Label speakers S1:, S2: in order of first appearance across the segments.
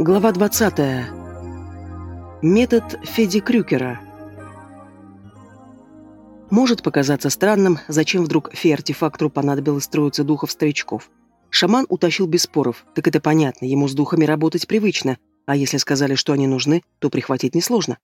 S1: Глава 20. Метод Феди Крюкера. Может показаться странным, зачем вдруг фе-артефактору понадобилось строиться духов-старичков. Шаман утащил без споров, так это понятно, ему с духами работать привычно, а если сказали, что они нужны, то прихватить несложно.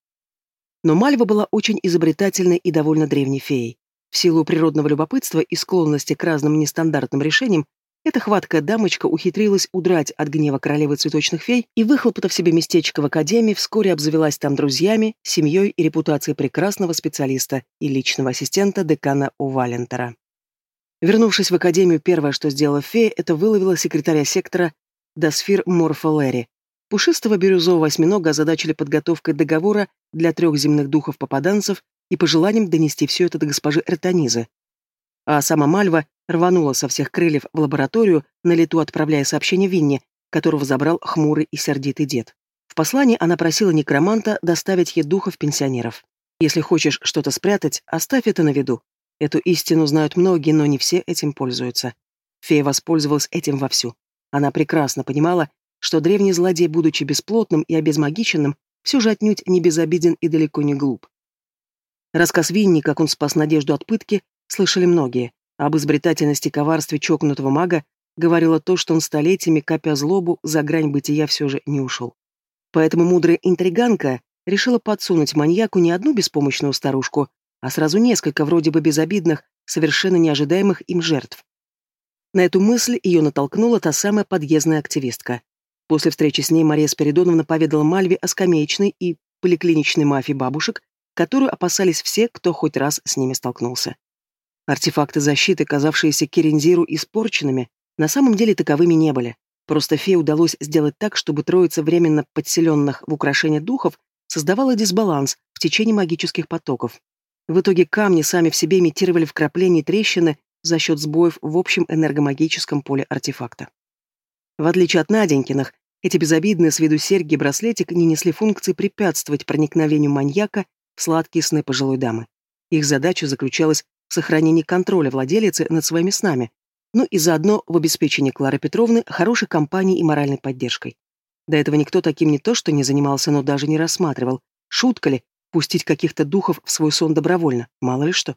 S1: Но Мальва была очень изобретательной и довольно древней феей. В силу природного любопытства и склонности к разным нестандартным решениям, эта хваткая дамочка ухитрилась удрать от гнева королевы цветочных фей и, выхлопотав себе местечко в академии, вскоре обзавелась там друзьями, семьей и репутацией прекрасного специалиста и личного ассистента декана Увалентера. Вернувшись в академию, первое, что сделала фея, это выловила секретаря сектора Дасфир Морфолери. Пушистого бирюзового осьминога озадачили подготовкой договора для трех земных духов-попаданцев и пожеланием донести все это до госпожи Эртонизы. А сама Мальва рванула со всех крыльев в лабораторию, на лету отправляя сообщение Винни, которого забрал хмурый и сердитый дед. В послании она просила некроманта доставить ей духов-пенсионеров. «Если хочешь что-то спрятать, оставь это на виду. Эту истину знают многие, но не все этим пользуются». Фея воспользовалась этим вовсю. Она прекрасно понимала, что древний злодей, будучи бесплотным и обезмагиченным, все же отнюдь не безобиден и далеко не глуп. Рассказ Винни, как он спас Надежду от пытки, слышали многие. Об изобретательности и коварстве чокнутого мага говорило то, что он столетиями, копя злобу, за грань бытия все же не ушел. Поэтому мудрая интриганка решила подсунуть маньяку не одну беспомощную старушку, а сразу несколько вроде бы безобидных, совершенно неожидаемых им жертв. На эту мысль ее натолкнула та самая подъездная активистка. После встречи с ней Мария Спиридоновна поведала Мальве о скамеечной и поликлиничной мафии бабушек, которую опасались все, кто хоть раз с ними столкнулся. Артефакты защиты, казавшиеся Керензиру испорченными, на самом деле таковыми не были. Просто фее удалось сделать так, чтобы троица временно подселенных в украшение духов создавала дисбаланс в течение магических потоков. В итоге камни сами в себе имитировали вкрапления и трещины за счет сбоев в общем энергомагическом поле артефакта. В отличие от Наденькиных, эти безобидные с виду серьги и браслетик не несли функции препятствовать проникновению маньяка в сладкие сны пожилой дамы. Их задача заключалась в сохранении контроля владелицы над своими снами, ну и заодно в обеспечении Клары Петровны хорошей компанией и моральной поддержкой. До этого никто таким не то что не занимался, но даже не рассматривал. Шутка ли, пустить каких-то духов в свой сон добровольно, мало ли что.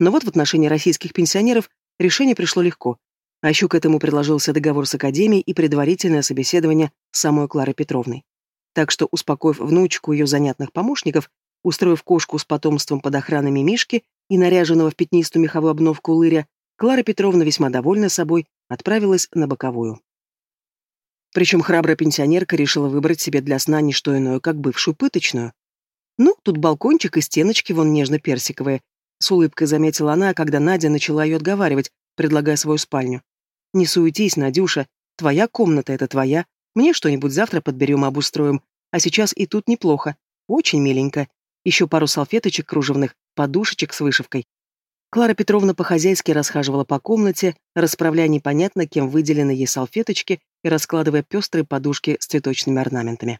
S1: Но вот в отношении российских пенсионеров решение пришло легко. А еще к этому приложился договор с Академией и предварительное собеседование самой Кларой Петровной. Так что, успокоив внучку ее занятных помощников, устроив кошку с потомством под охраной Мишки и наряженного в пятнистую меховую обновку лыря, Клара Петровна, весьма довольна собой, отправилась на боковую. Причем храбрая пенсионерка решила выбрать себе для сна не что иное, как бывшую пыточную. Ну, тут балкончик и стеночки вон нежно-персиковые. С улыбкой заметила она, когда Надя начала ее отговаривать, предлагая свою спальню. «Не суетись, Надюша, твоя комната — это твоя. Мне что-нибудь завтра подберем обустроим. А сейчас и тут неплохо. Очень миленько. Еще пару салфеточек кружевных, подушечек с вышивкой. Клара Петровна по-хозяйски расхаживала по комнате, расправляя непонятно кем выделенные ей салфеточки и раскладывая пестрые подушки с цветочными орнаментами.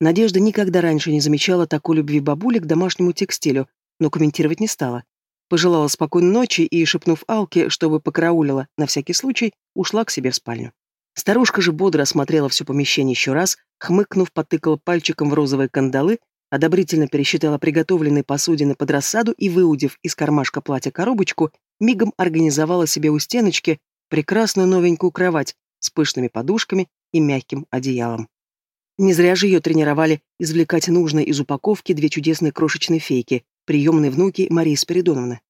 S1: Надежда никогда раньше не замечала такой любви бабули к домашнему текстилю, но комментировать не стала. Пожелала спокойной ночи и, шепнув Алке, чтобы покараулила, на всякий случай, ушла к себе в спальню. Старушка же бодро осмотрела все помещение еще раз, хмыкнув, потыкала пальчиком в розовые кандалы одобрительно пересчитала приготовленные посудины под рассаду и, выудив из кармашка платья коробочку, мигом организовала себе у стеночки прекрасную новенькую кровать с пышными подушками и мягким одеялом. Не зря же ее тренировали извлекать нужное из упаковки две чудесные крошечные фейки, приемные внуки Марии Спиридоновны.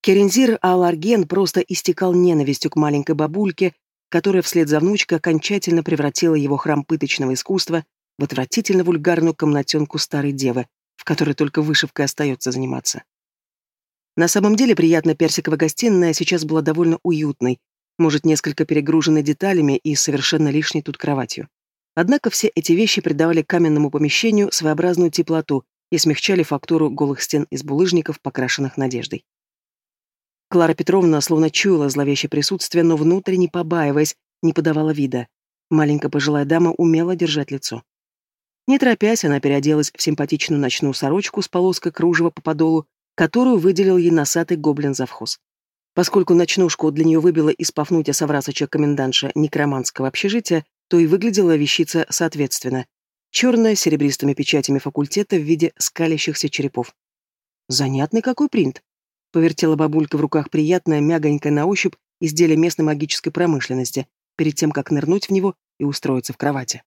S1: Керензир Аларген просто истекал ненавистью к маленькой бабульке, которая вслед за внучкой окончательно превратила его храм пыточного искусства в отвратительно вульгарную комнатенку старой девы, в которой только вышивкой остается заниматься. На самом деле приятно персиковая гостиная сейчас была довольно уютной, может, несколько перегруженной деталями и совершенно лишней тут кроватью. Однако все эти вещи придавали каменному помещению своеобразную теплоту и смягчали фактуру голых стен из булыжников, покрашенных надеждой. Клара Петровна словно чуяла зловещее присутствие, но внутренне побаиваясь, не подавала вида. Маленькая пожилая дама умела держать лицо. Не торопясь, она переоделась в симпатичную ночную сорочку с полоской кружева по подолу, которую выделил ей носатый гоблин-завхоз. Поскольку ночнушку для нее выбила из Пафнутия Саврасыча комендантша некроманского общежития, то и выглядела вещица соответственно. Черная, с серебристыми печатями факультета в виде скалящихся черепов. Занятный какой принт. Повертела бабулька в руках приятное, мягонькое на ощупь изделие местной магической промышленности, перед тем, как нырнуть в него и устроиться в кровати.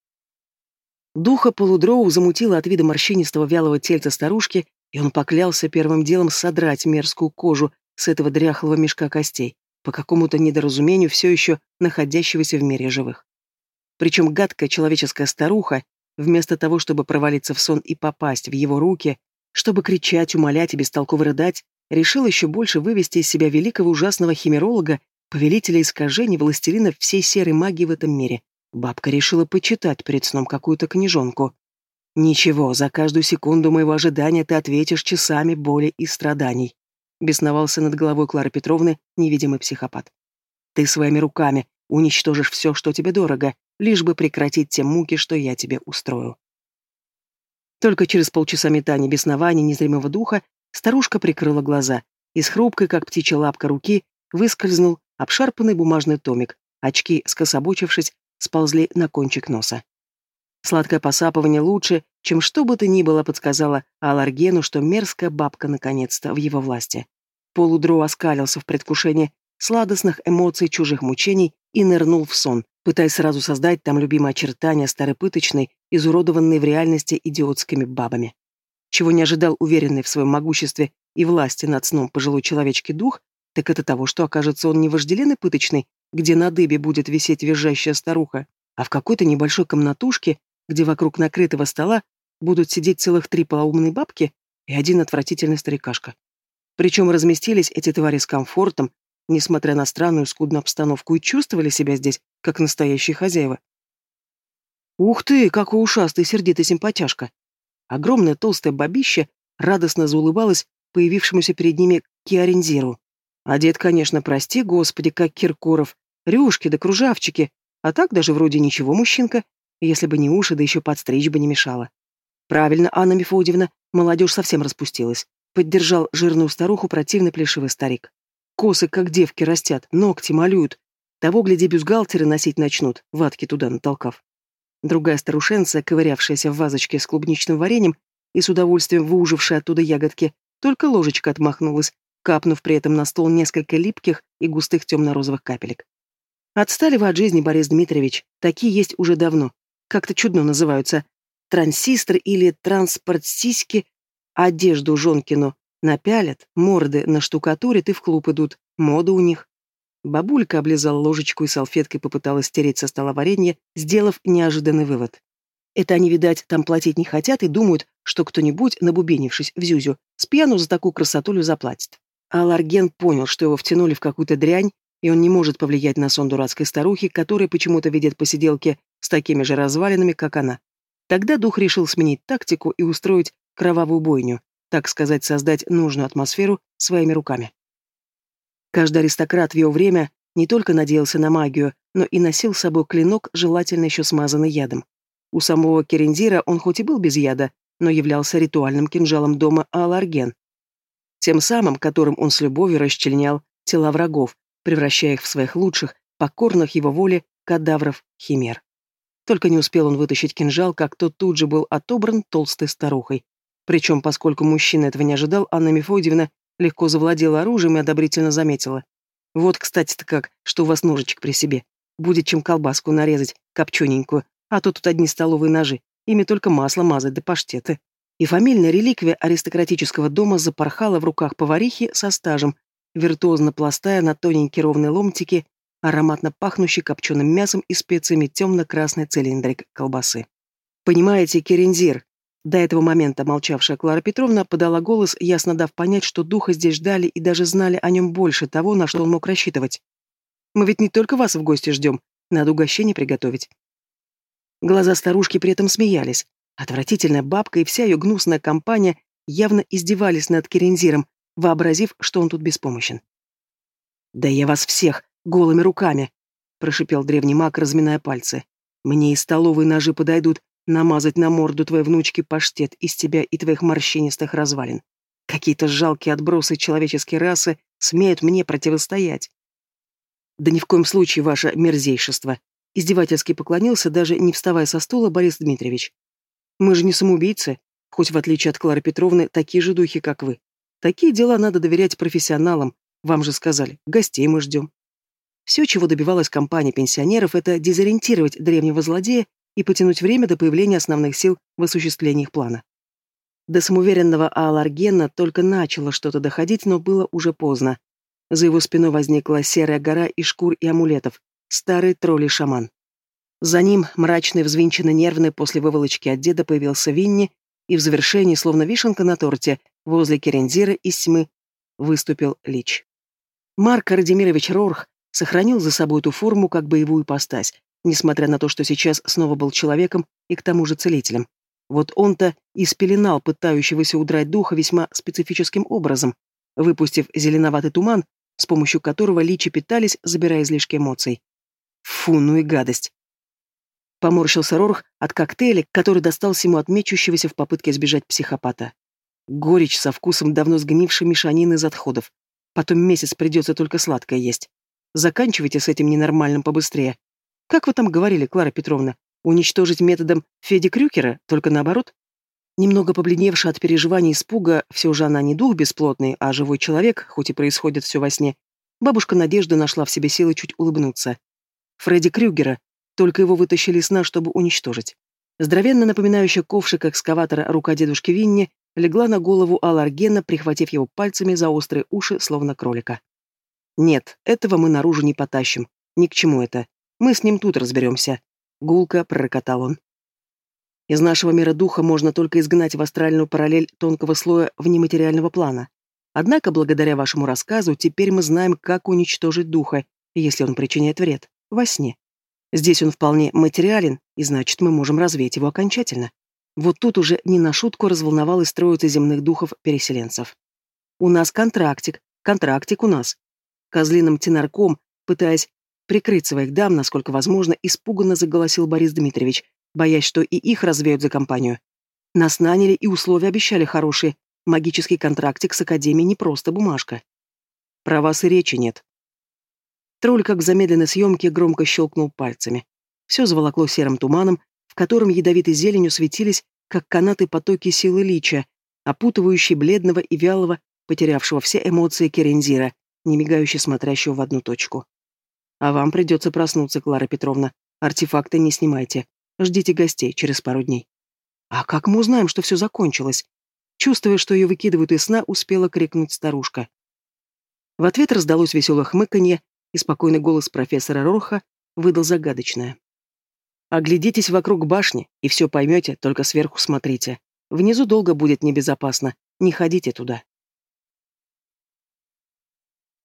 S1: Духа полудроу замутила от вида морщинистого вялого тельца старушки, и он поклялся первым делом содрать мерзкую кожу с этого дряхлого мешка костей, по какому-то недоразумению все еще находящегося в мире живых. Причем гадкая человеческая старуха, вместо того, чтобы провалиться в сон и попасть в его руки, чтобы кричать, умолять и бестолково рыдать, решил еще больше вывести из себя великого ужасного химеролога, повелителя искажений, властелина всей серой магии в этом мире. Бабка решила почитать перед сном какую-то книжонку. «Ничего, за каждую секунду моего ожидания ты ответишь часами боли и страданий», бесновался над головой Клары Петровны невидимый психопат. «Ты своими руками уничтожишь все, что тебе дорого, лишь бы прекратить те муки, что я тебе устрою». Только через полчаса метания беснования незримого духа старушка прикрыла глаза. Из хрупкой, как птичья лапка руки, выскользнул обшарпанный бумажный томик. Очки, скособочившись, сползли на кончик носа. Сладкое посапывание лучше, чем что бы то ни было, подсказала Аларгену, что мерзкая бабка наконец-то в его власти. Полудро оскалился в предвкушении сладостных эмоций чужих мучений и нырнул в сон, пытаясь сразу создать там любимые очертания старой пыточной, изуродованной в реальности идиотскими бабами. Чего не ожидал уверенный в своем могуществе и власти над сном пожилой человечки дух, так это того, что окажется он не вожделенной пыточной, где на дыбе будет висеть визжащая старуха, а в какой-то небольшой комнатушке, где вокруг накрытого стола будут сидеть целых три полоумные бабки и один отвратительный старикашка. Причем разместились эти твари с комфортом, несмотря на странную скудную обстановку, и чувствовали себя здесь, как настоящие хозяева. Ух ты, какой ушастый сердитый симпатяшка! Огромное толстое бабище радостно заулыбалось появившемуся перед ними Киарензиру. Одет, конечно, прости, господи, как Киркоров, рюшки да кружавчики, а так даже вроде ничего мужчинка, если бы не уши, да еще подстричь бы не мешало. Правильно, Анна Мефодьевна, молодежь совсем распустилась. Поддержал жирную старуху противный плешивый старик. Косы, как девки, растят, ногти малюют. Того, гляди, бюстгальтеры носить начнут, ватки туда натолкав. Другая старушенция, ковырявшаяся в вазочке с клубничным вареньем и с удовольствием выужившая оттуда ягодки, только ложечка отмахнулась, капнув при этом на стол несколько липких и густых темно-розовых капелек. Отстали вы от жизни, Борис Дмитриевич, такие есть уже давно. Как-то чудно называются. Трансистор или транспорт-сиськи. Одежду Жонкину напялят, морды на наштукатурят и в клуб идут. Мода у них. Бабулька облизала ложечку и салфеткой попыталась стереть со стола варенье, сделав неожиданный вывод. Это они, видать, там платить не хотят и думают, что кто-нибудь, набубенившись в Зюзю, с пьяну за такую красотулю заплатит. А Ларген понял, что его втянули в какую-то дрянь, и он не может повлиять на сон дурацкой старухи, которая почему-то видит посиделки с такими же развалинами, как она. Тогда дух решил сменить тактику и устроить кровавую бойню, так сказать, создать нужную атмосферу своими руками. Каждый аристократ в его время не только надеялся на магию, но и носил с собой клинок, желательно еще смазанный ядом. У самого Керензира он хоть и был без яда, но являлся ритуальным кинжалом дома Аларген, тем самым, которым он с любовью расчленял тела врагов, превращая их в своих лучших, покорных его воле кадавров-химер. Только не успел он вытащить кинжал, как тот тут же был отобран толстой старухой. Причем, поскольку мужчина этого не ожидал, Анна Мефодьевна легко завладела оружием и одобрительно заметила. «Вот, кстати-то как, что у вас ножичек при себе. Будет чем колбаску нарезать, копчененькую, а то тут одни столовые ножи, ими только масло мазать да паштеты и фамильная реликвия аристократического дома запорхала в руках поварихи со стажем, виртуозно пластая на тоненькие ровные ломтики, ароматно пахнущий копченым мясом и специями темно-красный цилиндрик колбасы. «Понимаете, Керензир?» До этого момента молчавшая Клара Петровна подала голос, ясно дав понять, что духа здесь ждали и даже знали о нем больше того, на что он мог рассчитывать. «Мы ведь не только вас в гости ждем, надо угощение приготовить». Глаза старушки при этом смеялись, Отвратительная бабка и вся ее гнусная компания явно издевались над Керензиром, вообразив, что он тут беспомощен. «Да я вас всех голыми руками!» — прошипел древний маг, разминая пальцы. «Мне и столовые ножи подойдут намазать на морду твоей внучки паштет из тебя и твоих морщинистых развалин. Какие-то жалкие отбросы человеческой расы смеют мне противостоять». «Да ни в коем случае, ваше мерзейшество!» Издевательски поклонился, даже не вставая со стула, Борис Дмитриевич. Мы же не самоубийцы, хоть в отличие от Клары Петровны, такие же духи, как вы. Такие дела надо доверять профессионалам, вам же сказали, гостей мы ждем. Все, чего добивалась компания пенсионеров, это дезориентировать древнего злодея и потянуть время до появления основных сил в осуществлении их плана. До самоуверенного Ааларгена только начало что-то доходить, но было уже поздно. За его спиной возникла серая гора из шкур и амулетов, старый тролль-шаман. За ним, мрачный, взвинченный, нервный, после выволочки от деда появился Винни, и в завершении, словно вишенка на торте, возле Керензира из тьмы выступил Лич. Марк Радимирович Рорх сохранил за собой эту форму как боевую постась, несмотря на то, что сейчас снова был человеком и к тому же целителем. Вот он-то и спеленал пытающегося удрать духа весьма специфическим образом, выпустив зеленоватый туман, с помощью которого личи питались, забирая излишки эмоций. Фу, ну и гадость. Поморщился Рорх от коктейля, который достался ему от мечущегося в попытке избежать психопата. Горечь со вкусом давно сгнившей мешанины из отходов. Потом месяц придется только сладкое есть. Заканчивайте с этим ненормальным побыстрее. Как вы там говорили, Клара Петровна? Уничтожить методом Феди Крюкера, только наоборот? Немного побледневшая от переживаний и испуга, все же она не дух бесплотный, а живой человек, хоть и происходит все во сне, бабушка Надежда нашла в себе силы чуть улыбнуться. Фредди Крюгера, только его вытащили из сна, чтобы уничтожить. Здоровенно напоминающая ковшик экскаватора рука дедушки Винни легла на голову Аларгена, прихватив его пальцами за острые уши, словно кролика. «Нет, этого мы наружу не потащим. Ни к чему это. Мы с ним тут разберемся», — гулко пророкотал он. «Из нашего мира духа можно только изгнать в астральную параллель тонкого слоя внематериального плана. Однако, благодаря вашему рассказу, теперь мы знаем, как уничтожить духа, если он причиняет вред, во сне. Здесь он вполне материален, и значит, мы можем развеять его окончательно. Вот тут уже не на шутку разволновалась троица земных духов-переселенцев. У нас контрактик, контрактик у нас. Козлиным тенарком, пытаясь прикрыть своих дам, насколько возможно, испуганно заголосил Борис Дмитриевич, боясь, что и их развеют за компанию. Нас наняли и условия обещали хорошие. Магический контрактик с Академией не просто бумажка. Про вас и речи нет. Тролль, как в замедленной съемке, громко щелкнул пальцами. Все заволокло серым туманом, в котором ядовитой зеленью светились, как канаты потоки силы лича, опутывающие бледного и вялого, потерявшего все эмоции Керензира, не мигающе смотрящего в одну точку. А вам придется проснуться, Клара Петровна. Артефакты не снимайте. Ждите гостей через пару дней. А как мы узнаем, что все закончилось? Чувствуя, что ее выкидывают из сна, успела крикнуть старушка. В ответ раздалось веселое хмыканье, и спокойный голос профессора Роха выдал загадочное. «Оглядитесь вокруг башни, и все поймете, только сверху смотрите. Внизу долго будет небезопасно, не ходите туда».